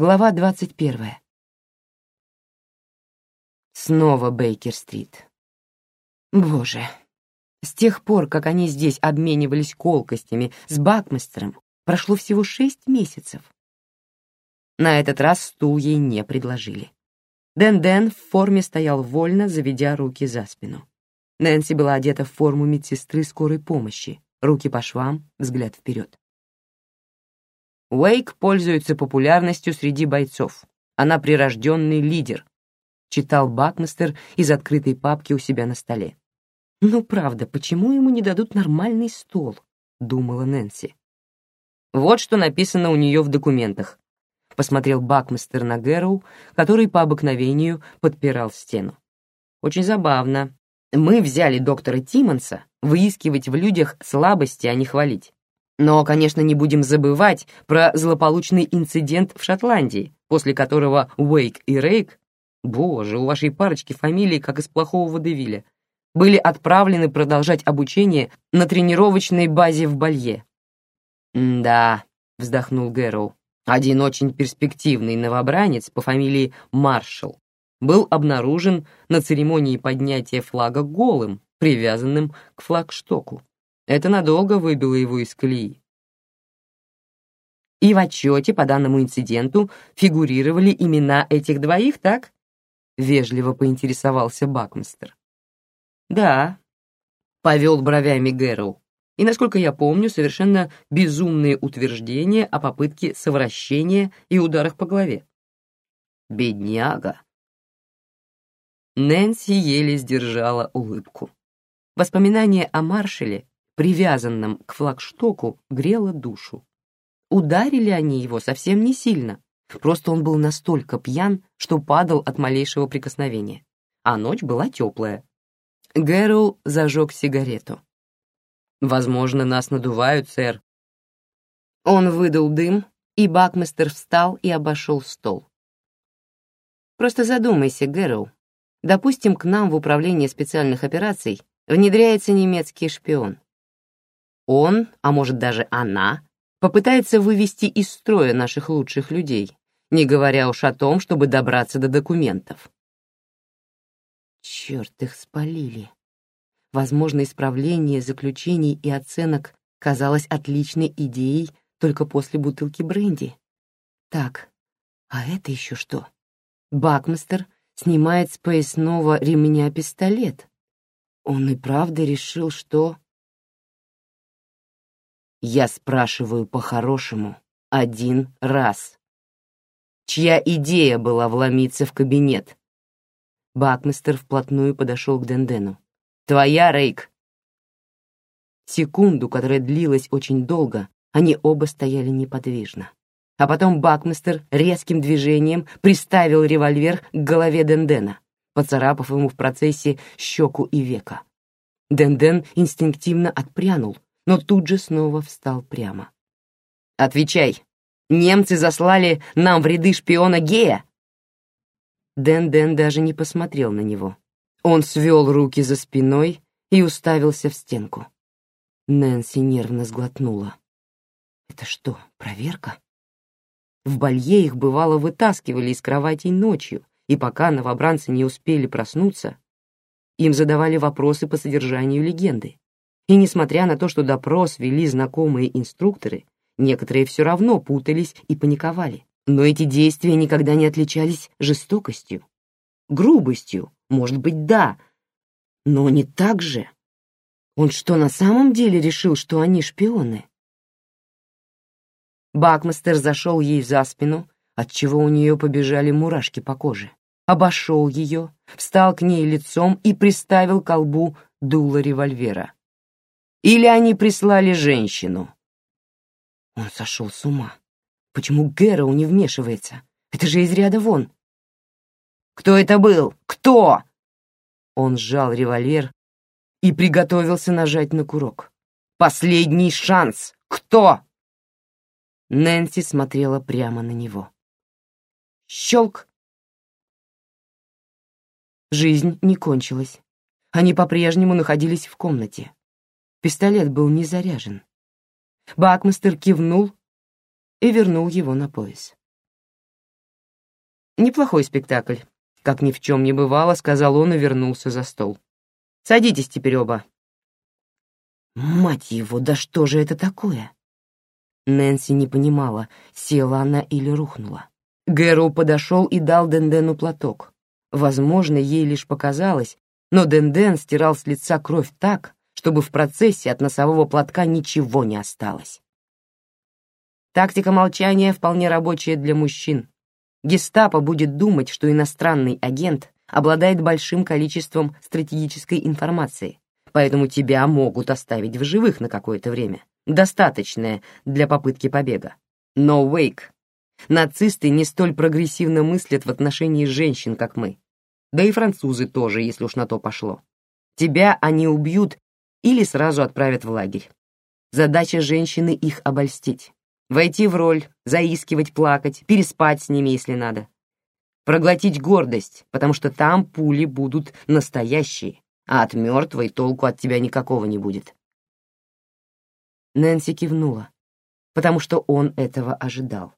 Глава двадцать первая. Снова Бейкер-стрит. Боже, с тех пор, как они здесь обменивались колкостями с Бакмистером, прошло всего шесть месяцев. На этот раз стул ей не предложили. Дэн-Дэн в форме стоял вольно, заведя руки за спину. Нэнси была одета в форму медсестры скорой помощи, руки по швам, взгляд вперед. Уэйк пользуется популярностью среди бойцов. Она прирожденный лидер, читал Бакмастер из открытой папки у себя на столе. Ну правда, почему ему не дадут нормальный стол? думала Нэнси. Вот что написано у нее в документах. Посмотрел Бакмастер на Гэроу, который по обыкновению подпирал стену. Очень забавно. Мы взяли доктора Тиммонса выискивать в людях слабости, а не хвалить. Но, конечно, не будем забывать про злополучный инцидент в Шотландии, после которого Уэйк и Рейк, боже, у вашей парочки фамилии как из плохого водевиля, были отправлены продолжать обучение на тренировочной базе в Балье. «Да», — вздохнул Гэроу, — «один очень перспективный новобранец по фамилии Маршалл был обнаружен на церемонии поднятия флага голым, привязанным к флагштоку. Это надолго выбило его из колеи. И в отчете по данному инциденту фигурировали имена этих двоих, так? Вежливо поинтересовался Бакмистер. Да, повел бровями Гэроу. И, насколько я помню, совершенно безумные утверждения о попытке совращения и ударах по голове. Бедняга, Нэнси еле сдержала улыбку. Воспоминание о маршале, привязанном к флагштоку, грело душу. Ударили они его совсем не сильно, просто он был настолько пьян, что падал от малейшего прикосновения. А ночь была теплая. Гэрроу зажег сигарету. «Возможно, нас надувают, сэр». Он выдал дым, и Бакмистер встал и обошел стол. «Просто задумайся, Гэрроу. Допустим, к нам в управление специальных операций внедряется немецкий шпион. Он, а может даже она, попытается вывести из строя наших лучших людей, не говоря уж о том, чтобы добраться до документов. Черт, их спалили. Возможно, исправление заключений и оценок казалось отличной идеей только после бутылки бренди. Так, а это еще что? Бакмастер — снимает с поясного ремня пистолет. Он и правда решил, что... Я спрашиваю по-хорошему один раз. Чья идея была вломиться в кабинет? Бакмистер вплотную подошел к Дендену. «Твоя, Рейк!» Секунду, которая длилась очень долго, они оба стояли неподвижно а потом Бакмистер резким движением приставил револьвер к голове Дендена, поцарапав ему в процессе щеку и века. Денден инстинктивно отпрянул, но тут же снова встал прямо. «Отвечай! Немцы заслали нам в ряды шпиона Гея!» Денден даже не посмотрел на него. Он свел руки за спиной и уставился в стенку. Нэнси нервно сглотнула. «Это что, проверка?» В болье их бывало вытаскивали из кроватей ночью, и пока новобранцы не успели проснуться, им задавали вопросы по содержанию легенды. И несмотря на то, что допрос вели знакомые инструкторы, некоторые все равно путались и паниковали. Но эти действия никогда не отличались жестокостью. Грубостью, может быть, да, но не так же. Он что, на самом деле решил, что они шпионы? Бакмастер зашел ей за спину, отчего у нее побежали мурашки по коже. Обошел ее, встал к ней лицом и приставил к колбу дуло револьвера. Или они прислали женщину? Он сошел с ума. Почему Гэроу не вмешивается? Это же из ряда вон. «Кто это был? Кто?» Он сжал револьвер и приготовился нажать на курок. «Последний шанс! Кто?» Нэнси смотрела прямо на него. Щелк! Жизнь не кончилась. Они по-прежнему находились в комнате. Пистолет был не заряжен. Бакмастер кивнул и вернул его на пояс. Неплохой спектакль. Как ни в чем не бывало, сказал он и вернулся за стол. Садитесь теперь оба. Мать его, да что же это такое? Нэнси не понимала, села она или рухнула. Гэроу подошел и дал Дендену платок. Возможно, ей лишь показалось, но Денден стирал с лица кровь так, чтобы в процессе от носового платка ничего не осталось. Тактика молчания вполне рабочая для мужчин. Гестапо будет думать, что иностранный агент обладает большим количеством стратегической информации, поэтому тебя могут оставить в живых на какое-то время, достаточное для попытки побега. Но, Уэйк, нацисты не столь прогрессивно мыслят в отношении женщин, как мы. Да и французы тоже, если уж на то пошло. Тебя они убьют или сразу отправят в лагерь. Задача женщины их обольстить. Войти в роль, заискивать, плакать, переспать с ними, если надо. Проглотить гордость, потому что там пули будут настоящие, а от мертвой толку от тебя никакого не будет. Нэнси кивнула, потому что он этого ожидал.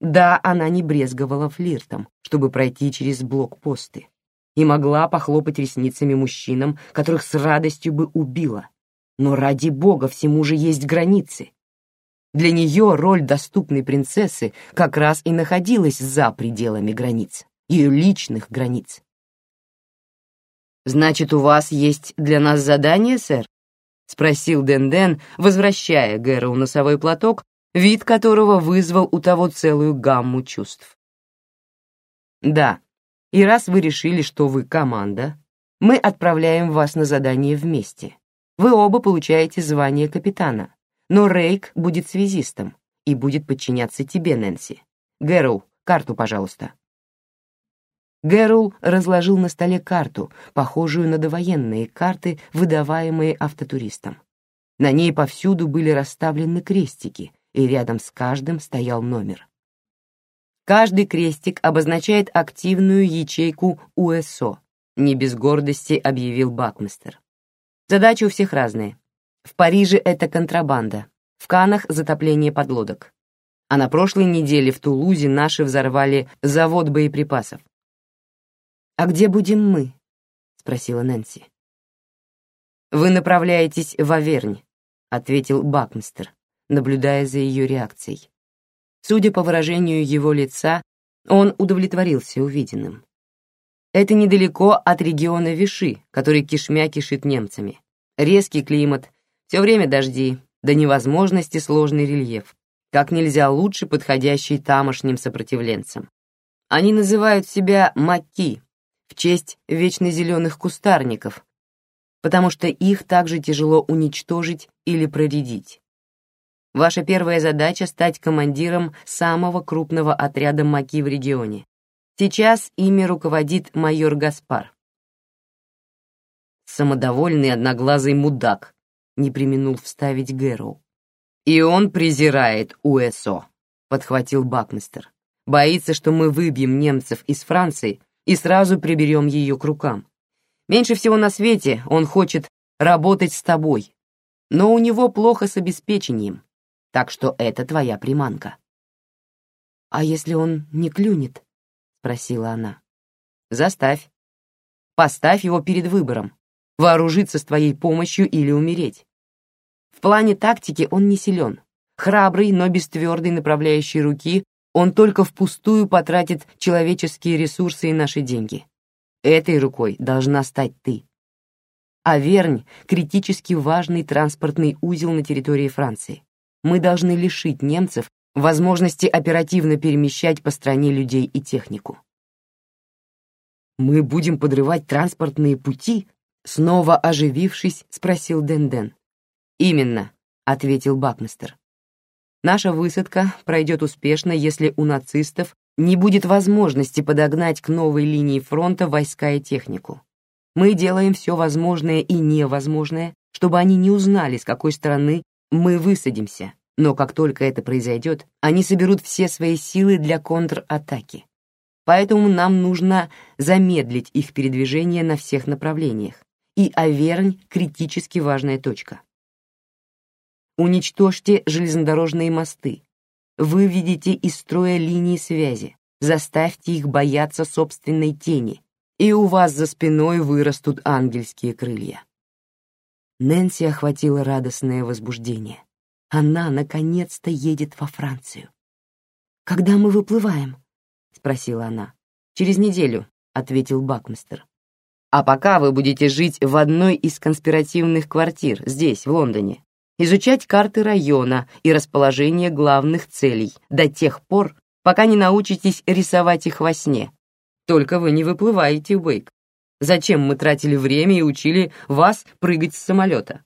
Да, она не брезговала флиртом, чтобы пройти через блокпосты, и могла похлопать ресницами мужчинам, которых с радостью бы убила. Но ради бога всему же есть границы. Для нее роль доступной принцессы как раз и находилась за пределами границ, ее личных границ. «Значит, у вас есть для нас задание, сэр?» — спросил Денден, возвращая Гэроу носовой платок, вид которого вызвал у того целую гамму чувств. «Да, и раз вы решили, что вы команда, мы отправляем вас на задание вместе. Вы оба получаете звание капитана, но Рейк будет связистом и будет подчиняться тебе, Нэнси. Гэроу, карту, пожалуйста». Гэрол разложил на столе карту, похожую на довоенные карты, выдаваемые автотуристам. На ней повсюду были расставлены крестики, и рядом с каждым стоял номер. Каждый крестик обозначает активную ячейку УСО, не без гордости объявил Бакмистер. Задачи у всех разные. В Париже это контрабанда, в Канах затопление подлодок. А на прошлой неделе в Тулузе наши взорвали завод боеприпасов. «А где будем мы?» — спросила Нэнси. «Вы направляетесь в Авернь», — ответил Бакмистер, наблюдая за ее реакцией. Судя по выражению его лица, он удовлетворился увиденным. Это недалеко от региона Виши, который кишмя кишит немцами. Резкий климат, все время дожди, до невозможности сложный рельеф, как нельзя лучше подходящий тамошним сопротивленцам. Они называют себя маки в честь вечно зеленых кустарников, потому что их также тяжело уничтожить или проредить. Ваша первая задача — стать командиром самого крупного отряда маки в регионе. Сейчас ими руководит майор Гаспар. Самодовольный одноглазый мудак, не применул вставить Гэроу. «И он презирает УСО», — подхватил Бакмистер. «Боится, что мы выбьем немцев из Франции и сразу приберем ее к рукам. Меньше всего на свете он хочет работать с тобой, но у него плохо с обеспечением, так что это твоя приманка». «А если он не клюнет?» — спросила она. «Заставь. Поставь его перед выбором вооружиться с твоей помощью или умереть. В плане тактики он не силен. Храбрый, но без твердой направляющей руки, он только впустую потратит человеческие ресурсы и наши деньги. Этой рукой должна стать ты. А Вернь — критически важный транспортный узел на территории Франции. Мы должны лишить немцев возможности оперативно перемещать по стране людей и технику. «Мы будем подрывать транспортные пути?» Снова оживившись, спросил Денден. «Именно», — ответил Бакмистер. «Наша высадка пройдет успешно, если у нацистов не будет возможности подогнать к новой линии фронта войска и технику. Мы делаем все возможное и невозможное, чтобы они не узнали, с какой стороны мы высадимся, но как только это произойдет, они соберут все свои силы для контратаки. Поэтому нам нужно замедлить их передвижение на всех направлениях, и Авернь — критически важная точка. Уничтожьте железнодорожные мосты, выведите из строя линии связи, Заставьте их бояться собственной тени, и у вас за спиной вырастут ангельские крылья. Нэнси охватило радостное возбуждение. Она наконец-то едет во Францию. Когда мы выплываем? спросила она. Через неделю, ответил Бакмистер. А пока вы будете жить в одной из конспиративных квартир здесь, в Лондоне, изучать карты района и расположение главных целей до тех пор, пока не научитесь рисовать их во сне. Только вы не выплываете, Уэйк. Зачем мы тратили время и учили вас прыгать с самолета?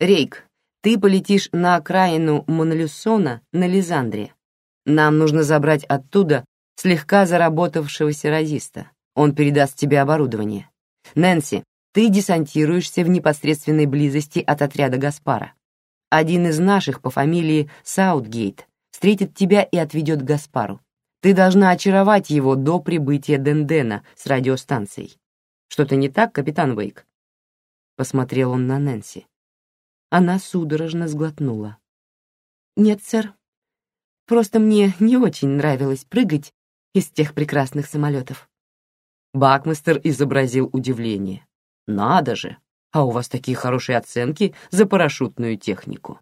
Рейк, ты полетишь на окраину Монолюсона на Лизандре. Нам нужно забрать оттуда слегка заработавшегося радиста. Он передаст тебе оборудование. Нэнси, ты десантируешься в непосредственной близости от отряда Гаспара. Один из наших по фамилии Саутгейт встретит тебя и отведет к Гаспару. Ты должна очаровать его до прибытия Дендена с радиостанцией. Что-то не так, капитан Вейк? Посмотрел он на Нэнси. Она судорожно сглотнула. Нет, сэр. Просто мне не очень нравилось прыгать из тех прекрасных самолетов. Бакмистер изобразил удивление. Надо же, а у вас такие хорошие оценки за парашютную технику.